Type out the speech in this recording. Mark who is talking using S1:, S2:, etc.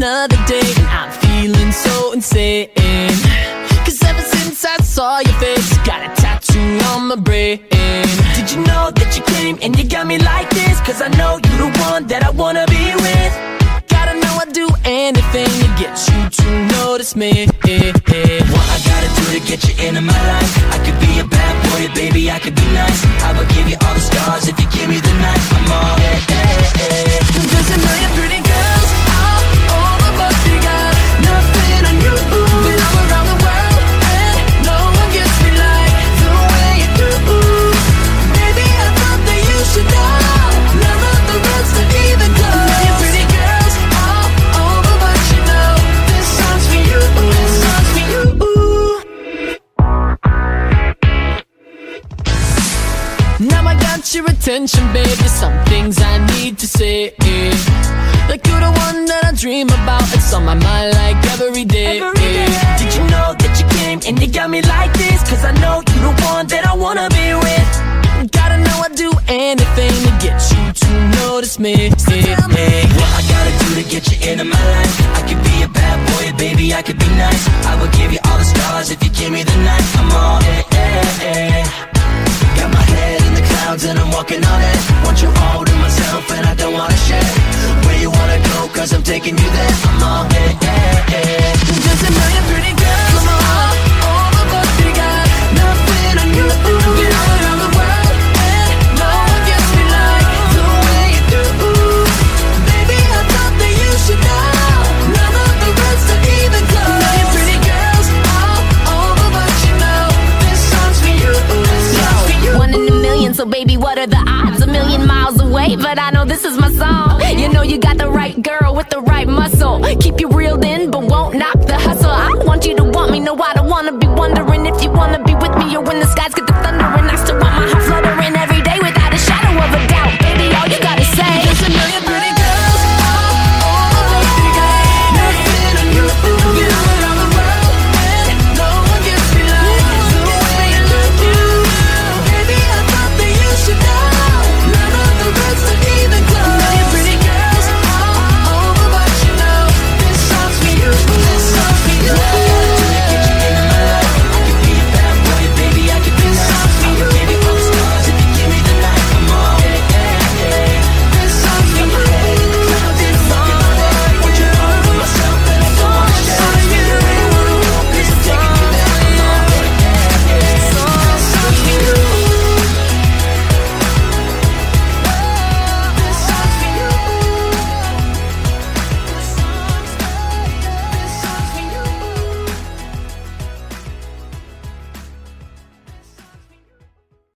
S1: another day and I'm feeling so insane. Cause ever since I saw your face, got a tattoo on my brain. Did you know that you came and you got me like this? Cause I know you're the one that I wanna be with. Gotta know I'd do anything to get you to notice me.
S2: What I gotta do to get you into my life? I could be a bad boy, baby, I could be nice. I would give
S1: got your attention, babe. There's some things I need to say. Like you're the one that I dream about. It's on my mind like every day.
S2: Did you know that you came and you got me like this? Cause I know you're the one that I wanna be with.
S1: Gotta know I'd do anything to get you to notice me.
S2: Hey, what I gotta do to get you into my life? I could be a bad boy, baby, I could be nice. I would give you all the on it. Want you all to myself and I don't wanna share. Where you wanna go? Cause I'm taking you there. I'm all hey, hey.
S1: Just a million pretty girls all over, but they got nothing on you. Been all around the world and no one gets me like the way you do. Baby, I thought that you should know. None of the rest are even close. You you. You.
S3: One in a million, so baby, what are the odds? Million miles away, but I know this is my song. You know you got the right girl with the right muscle. Keep you reeled in, but